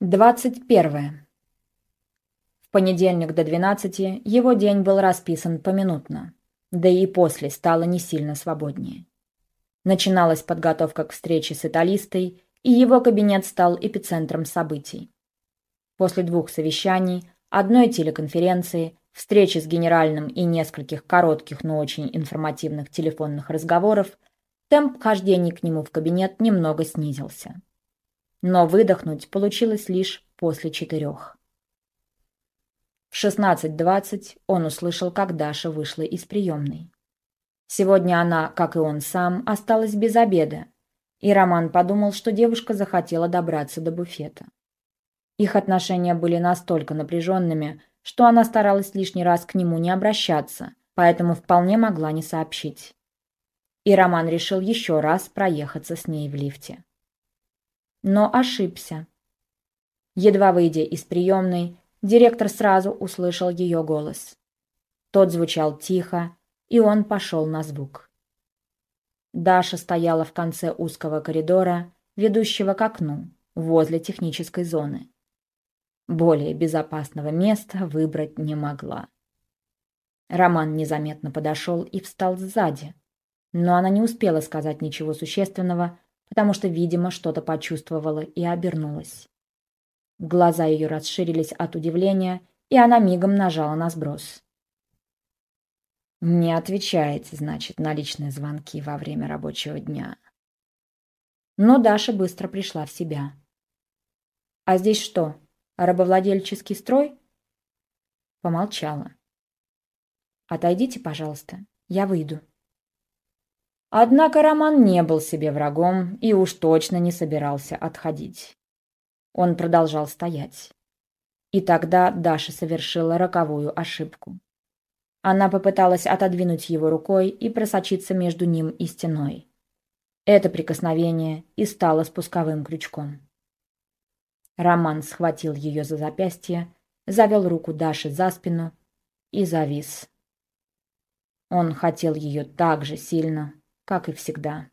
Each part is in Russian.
двадцать первое В понедельник до двенадцати его день был расписан поминутно, да и после стало не сильно свободнее. Начиналась подготовка к встрече с италистой, и его кабинет стал эпицентром событий. После двух совещаний, одной телеконференции, встречи с генеральным и нескольких коротких, но очень информативных телефонных разговоров, темп хождения к нему в кабинет немного снизился но выдохнуть получилось лишь после четырех. В 16.20 он услышал, как Даша вышла из приемной. Сегодня она, как и он сам, осталась без обеда, и Роман подумал, что девушка захотела добраться до буфета. Их отношения были настолько напряженными, что она старалась лишний раз к нему не обращаться, поэтому вполне могла не сообщить. И Роман решил еще раз проехаться с ней в лифте но ошибся. Едва выйдя из приемной, директор сразу услышал ее голос. Тот звучал тихо, и он пошел на звук. Даша стояла в конце узкого коридора, ведущего к окну, возле технической зоны. Более безопасного места выбрать не могла. Роман незаметно подошел и встал сзади, но она не успела сказать ничего существенного, потому что, видимо, что-то почувствовала и обернулась. Глаза ее расширились от удивления, и она мигом нажала на сброс. «Не отвечаете, значит, на личные звонки во время рабочего дня». Но Даша быстро пришла в себя. «А здесь что, рабовладельческий строй?» Помолчала. «Отойдите, пожалуйста, я выйду». Однако Роман не был себе врагом и уж точно не собирался отходить. Он продолжал стоять. И тогда Даша совершила роковую ошибку. Она попыталась отодвинуть его рукой и просочиться между ним и стеной. Это прикосновение и стало спусковым крючком. Роман схватил ее за запястье, завел руку Даши за спину и завис. Он хотел ее так же сильно, как и всегда.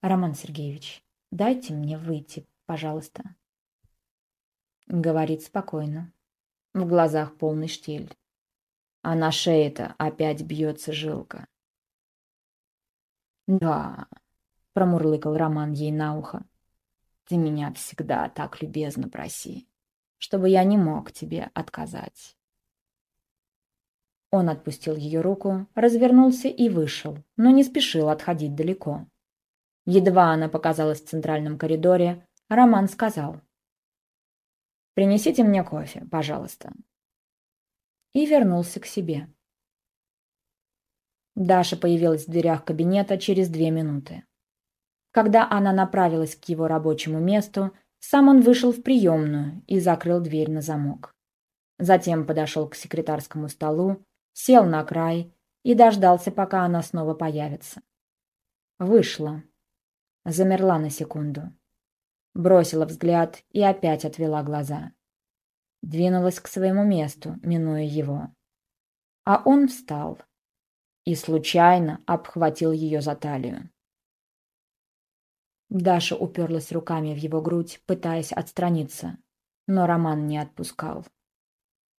Роман Сергеевич, дайте мне выйти, пожалуйста. Говорит спокойно. В глазах полный штиль. А на шее-то опять бьется жилка. Да, промурлыкал Роман ей на ухо. Ты меня всегда так любезно проси, чтобы я не мог тебе отказать. Он отпустил ее руку, развернулся и вышел, но не спешил отходить далеко. Едва она показалась в центральном коридоре, Роман сказал. «Принесите мне кофе, пожалуйста». И вернулся к себе. Даша появилась в дверях кабинета через две минуты. Когда она направилась к его рабочему месту, сам он вышел в приемную и закрыл дверь на замок. Затем подошел к секретарскому столу, сел на край и дождался, пока она снова появится. Вышла. Замерла на секунду. Бросила взгляд и опять отвела глаза. Двинулась к своему месту, минуя его. А он встал и случайно обхватил ее за талию. Даша уперлась руками в его грудь, пытаясь отстраниться, но Роман не отпускал.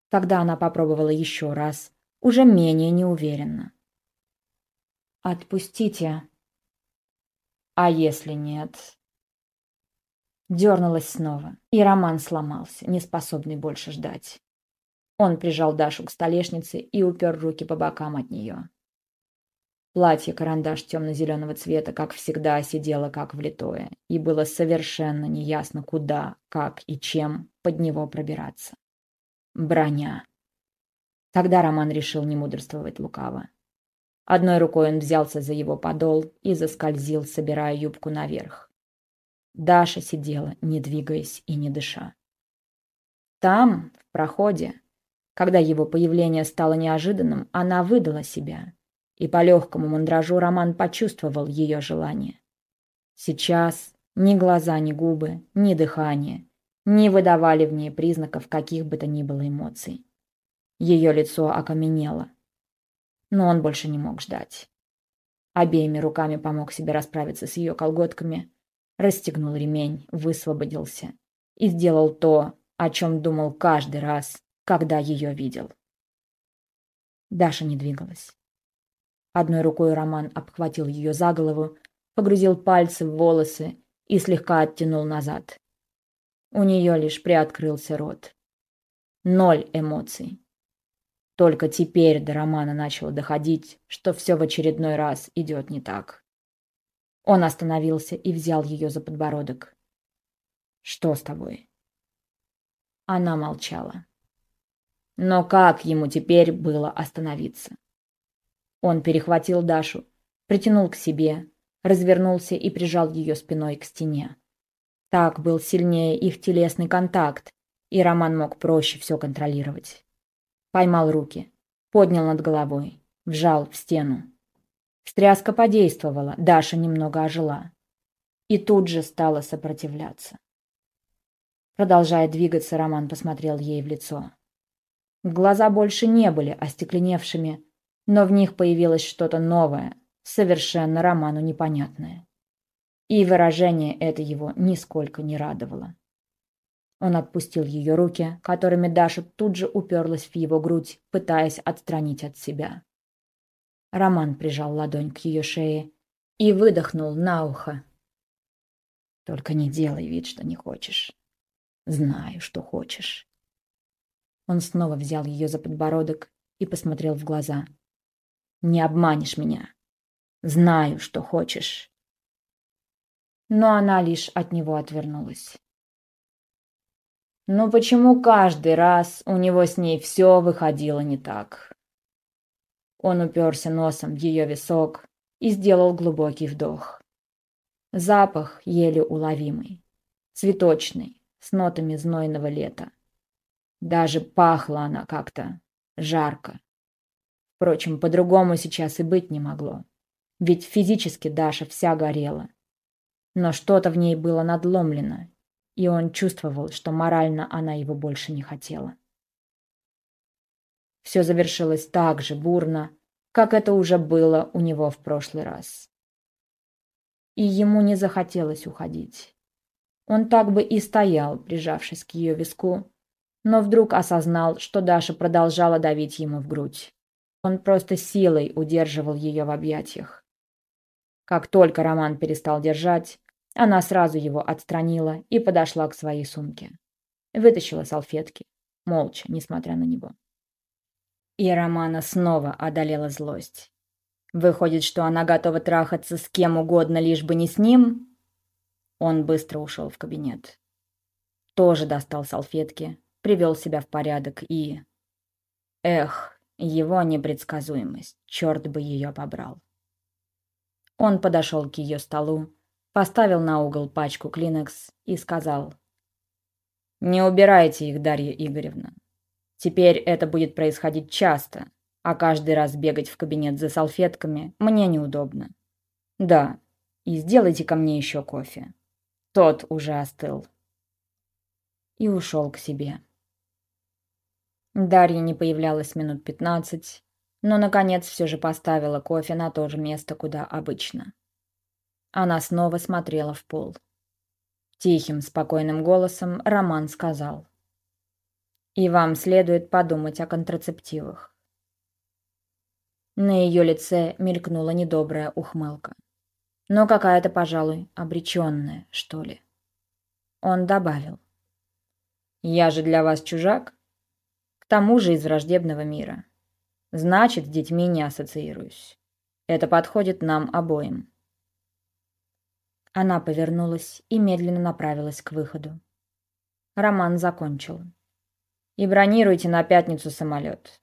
Тогда она попробовала еще раз, уже менее неуверенно. «Отпустите». «А если нет?» Дернулась снова, и Роман сломался, не способный больше ждать. Он прижал Дашу к столешнице и упер руки по бокам от нее. Платье-карандаш темно-зеленого цвета, как всегда, сидело как влитое, и было совершенно неясно, куда, как и чем под него пробираться. Броня. Тогда Роман решил не мудрствовать лукаво. Одной рукой он взялся за его подол и заскользил, собирая юбку наверх. Даша сидела, не двигаясь и не дыша. Там, в проходе, когда его появление стало неожиданным, она выдала себя, и по легкому мандражу Роман почувствовал ее желание. Сейчас ни глаза, ни губы, ни дыхание не выдавали в ней признаков каких бы то ни было эмоций. Ее лицо окаменело. Но он больше не мог ждать. Обеими руками помог себе расправиться с ее колготками, расстегнул ремень, высвободился и сделал то, о чем думал каждый раз, когда ее видел. Даша не двигалась. Одной рукой Роман обхватил ее за голову, погрузил пальцы в волосы и слегка оттянул назад. У нее лишь приоткрылся рот. Ноль эмоций. Только теперь до Романа начало доходить, что все в очередной раз идет не так. Он остановился и взял ее за подбородок. «Что с тобой?» Она молчала. Но как ему теперь было остановиться? Он перехватил Дашу, притянул к себе, развернулся и прижал ее спиной к стене. Так был сильнее их телесный контакт, и Роман мог проще все контролировать. Поймал руки, поднял над головой, вжал в стену. Встряска подействовала, Даша немного ожила. И тут же стала сопротивляться. Продолжая двигаться, Роман посмотрел ей в лицо. Глаза больше не были остекленевшими, но в них появилось что-то новое, совершенно Роману непонятное. И выражение это его нисколько не радовало. Он отпустил ее руки, которыми Даша тут же уперлась в его грудь, пытаясь отстранить от себя. Роман прижал ладонь к ее шее и выдохнул на ухо. «Только не делай вид, что не хочешь. Знаю, что хочешь». Он снова взял ее за подбородок и посмотрел в глаза. «Не обманешь меня. Знаю, что хочешь». Но она лишь от него отвернулась. Но почему каждый раз у него с ней все выходило не так? Он уперся носом в ее висок и сделал глубокий вдох. Запах еле уловимый, цветочный, с нотами знойного лета. Даже пахла она как-то жарко. Впрочем, по-другому сейчас и быть не могло. Ведь физически Даша вся горела. Но что-то в ней было надломлено, и он чувствовал, что морально она его больше не хотела. Все завершилось так же бурно, как это уже было у него в прошлый раз. И ему не захотелось уходить. Он так бы и стоял, прижавшись к ее виску, но вдруг осознал, что Даша продолжала давить ему в грудь. Он просто силой удерживал ее в объятиях. Как только Роман перестал держать, она сразу его отстранила и подошла к своей сумке. Вытащила салфетки, молча, несмотря на него. И Романа снова одолела злость. Выходит, что она готова трахаться с кем угодно, лишь бы не с ним? Он быстро ушел в кабинет. Тоже достал салфетки, привел себя в порядок и... Эх, его непредсказуемость, черт бы ее побрал. Он подошел к ее столу, поставил на угол пачку клинекс и сказал. «Не убирайте их, Дарья Игоревна. Теперь это будет происходить часто, а каждый раз бегать в кабинет за салфетками мне неудобно. Да, и сделайте ко мне еще кофе. Тот уже остыл». И ушел к себе. Дарья не появлялась минут пятнадцать, но, наконец, все же поставила кофе на то же место, куда обычно. Она снова смотрела в пол. Тихим, спокойным голосом Роман сказал. «И вам следует подумать о контрацептивах». На ее лице мелькнула недобрая ухмылка. Но какая-то, пожалуй, обреченная, что ли. Он добавил. «Я же для вас чужак?» К тому же из враждебного мира. Значит, с детьми не ассоциируюсь. Это подходит нам обоим. Она повернулась и медленно направилась к выходу. Роман закончил. И бронируйте на пятницу самолет.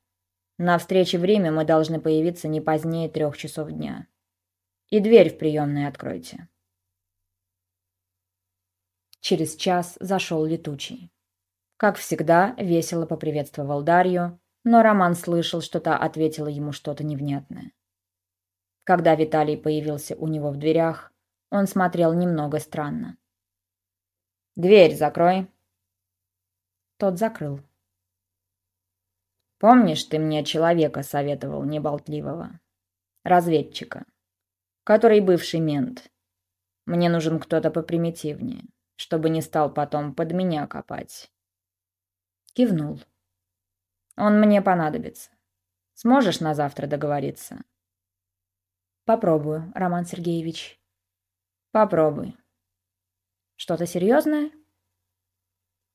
На встрече время мы должны появиться не позднее трех часов дня. И дверь в приемной откройте. Через час зашел летучий. Как всегда, весело поприветствовал Дарью, но Роман слышал, что та ответила ему что-то невнятное. Когда Виталий появился у него в дверях, он смотрел немного странно. «Дверь закрой!» Тот закрыл. «Помнишь, ты мне человека советовал неболтливого? Разведчика. Который бывший мент. Мне нужен кто-то попримитивнее, чтобы не стал потом под меня копать. Кивнул. Он мне понадобится. Сможешь на завтра договориться? Попробую, Роман Сергеевич. Попробуй. Что-то серьезное?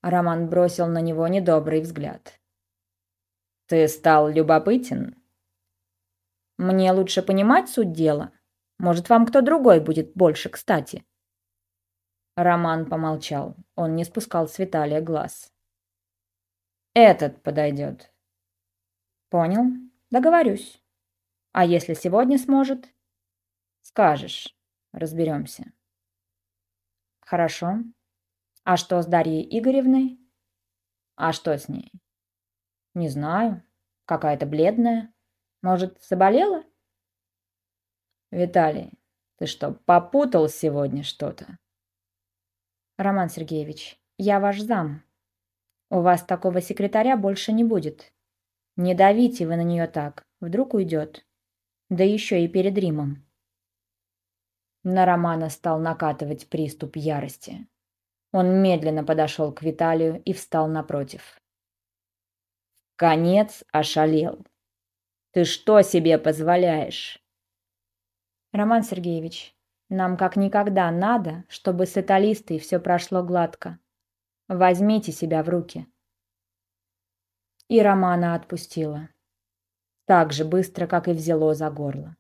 Роман бросил на него недобрый взгляд. Ты стал любопытен? Мне лучше понимать суть дела. Может, вам кто другой будет больше кстати?» Роман помолчал. Он не спускал с Виталия глаз. «Этот подойдет». «Понял. Договорюсь. А если сегодня сможет?» «Скажешь. Разберемся». «Хорошо. А что с Дарьей Игоревной?» «А что с ней?» «Не знаю. Какая-то бледная. Может, заболела?» «Виталий, ты что, попутал сегодня что-то?» «Роман Сергеевич, я ваш зам. У вас такого секретаря больше не будет. Не давите вы на нее так, вдруг уйдет. Да еще и перед Римом». На Романа стал накатывать приступ ярости. Он медленно подошел к Виталию и встал напротив. «Конец ошалел. Ты что себе позволяешь?» Роман Сергеевич, нам как никогда надо, чтобы с эталистой все прошло гладко. Возьмите себя в руки. И Романа отпустила. Так же быстро, как и взяло за горло.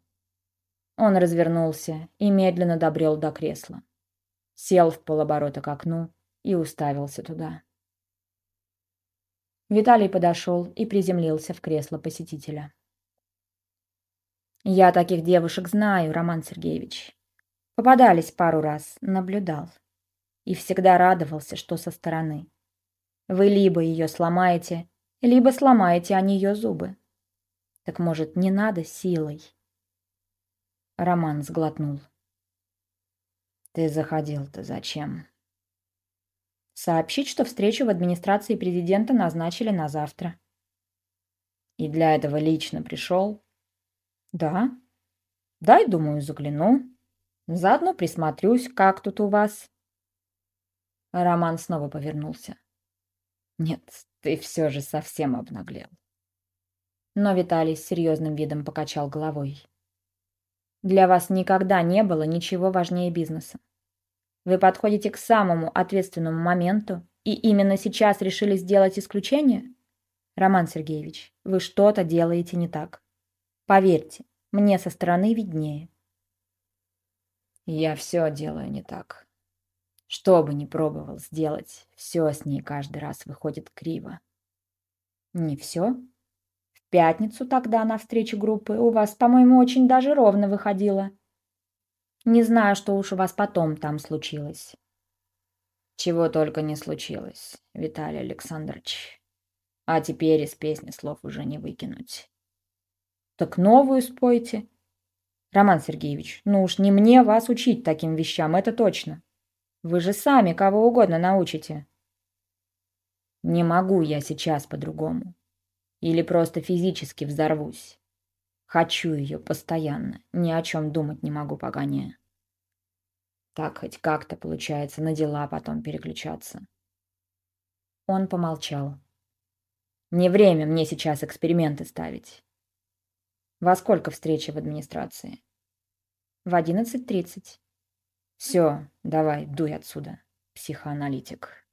Он развернулся и медленно добрел до кресла. Сел в полоборота к окну и уставился туда. Виталий подошел и приземлился в кресло посетителя. Я таких девушек знаю, Роман Сергеевич. Попадались пару раз, наблюдал. И всегда радовался, что со стороны. Вы либо ее сломаете, либо сломаете о нее зубы. Так может, не надо силой? Роман сглотнул. Ты заходил-то зачем? Сообщить, что встречу в администрации президента назначили на завтра. И для этого лично пришел? Да. Дай, думаю, загляну. Заодно присмотрюсь, как тут у вас. Роман снова повернулся. Нет, ты все же совсем обнаглел. Но Виталий с серьезным видом покачал головой. Для вас никогда не было ничего важнее бизнеса. Вы подходите к самому ответственному моменту и именно сейчас решили сделать исключение? Роман Сергеевич, вы что-то делаете не так. Поверьте, мне со стороны виднее. Я все делаю не так. Что бы ни пробовал сделать, все с ней каждый раз выходит криво. Не все? Пятницу тогда на встрече группы у вас, по-моему, очень даже ровно выходило. Не знаю, что уж у вас потом там случилось. Чего только не случилось, Виталий Александрович. А теперь из песни слов уже не выкинуть. Так новую спойте. Роман Сергеевич, ну уж не мне вас учить таким вещам, это точно. Вы же сами кого угодно научите. Не могу я сейчас по-другому. Или просто физически взорвусь. Хочу ее постоянно, ни о чем думать не могу поганее. Так хоть как-то получается на дела потом переключаться. Он помолчал. Не время мне сейчас эксперименты ставить. Во сколько встреча в администрации? В одиннадцать тридцать. Все, давай, дуй отсюда, психоаналитик.